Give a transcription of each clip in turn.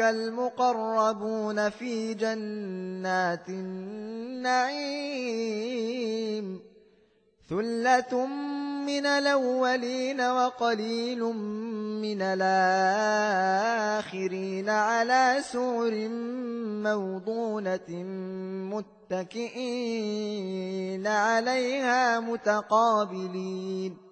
المقربون في جنات النعيم. ثلة من الأولين وقليل من الآخرين على سور موضونة متكئين عليها متقابلين.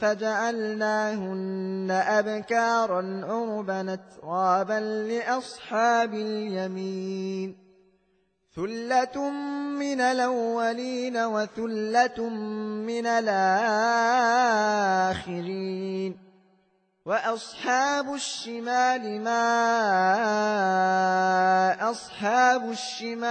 فجعلناهن أبكارا عربا ترابا لأصحاب اليمين. ثلة من الأولين وثلة من الآخرين. وأصحاب الشمال ما أصحاب الشمال.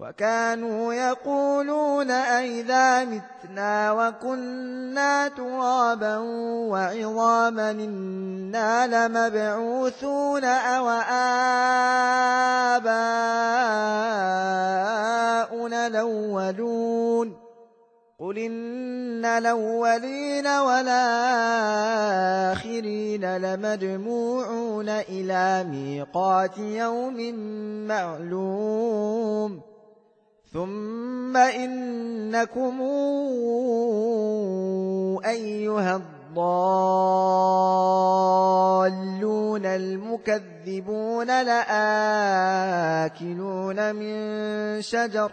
وكانوا يقولون أئذا متنا وكنا ترابا وعظاما إنا لمبعوثون أو آباؤنا الأولون. قل إن الأولين والآخرين لمجموعون إلى ميقات يوم معلوم. ثم إنكم أيها الضالون المكذبون لآكلون من شجر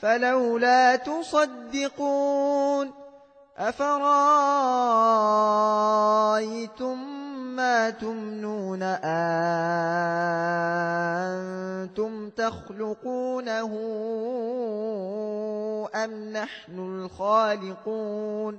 فلولا تصدقون أفرأيتم ما تمنون أنتم تخلقونه أم نحن الخالقون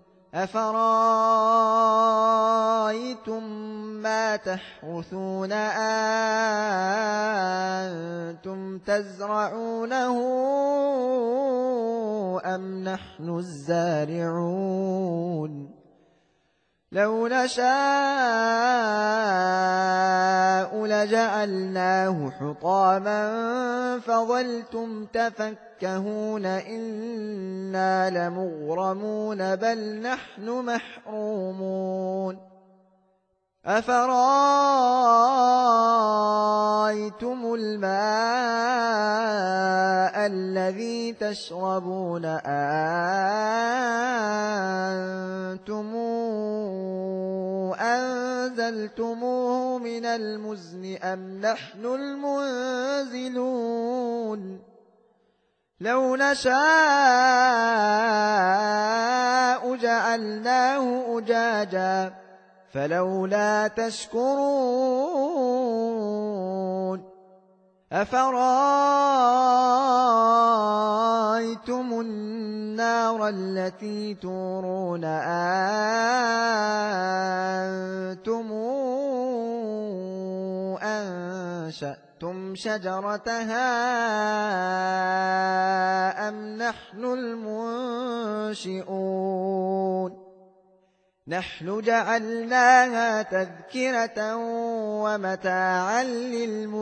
أفرأيتم ما تحرثون أنتم تزرعونه أم نحن الزارعون لو نشاء لجعلناه حطاما فظلتم تفكهون إنا لمغرمون بل نحن محرومون أفرأيتم الماء الذي تشربون أنتم أنزلتموه من المزن أم نحن المنزلون لو نشاء جعلناه أجاجا فلولا تشكرون أفرايتم النار التي تورون أنتم أنشأتم شجرتها أم نحن المنشئون؟ نحن جعلناها تذكرة ومتاعا للمقوين.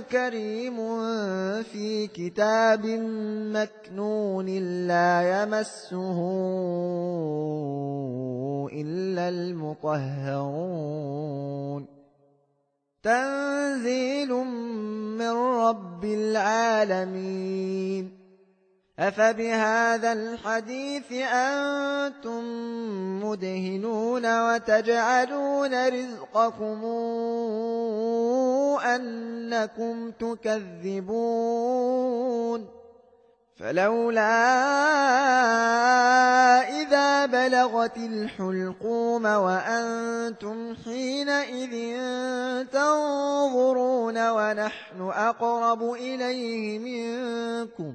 كريم في كتاب مكنون لا يمسه إلا المطهرون. تنزيل من رب العالمين. أفبهذا الحديث أنتم مدهنون وتجعلون رزقكم أنكم تكذبون فلولا إذا بلغت الحلقوم وأنتم حينئذ تنظرون ونحن أقرب إليه منكم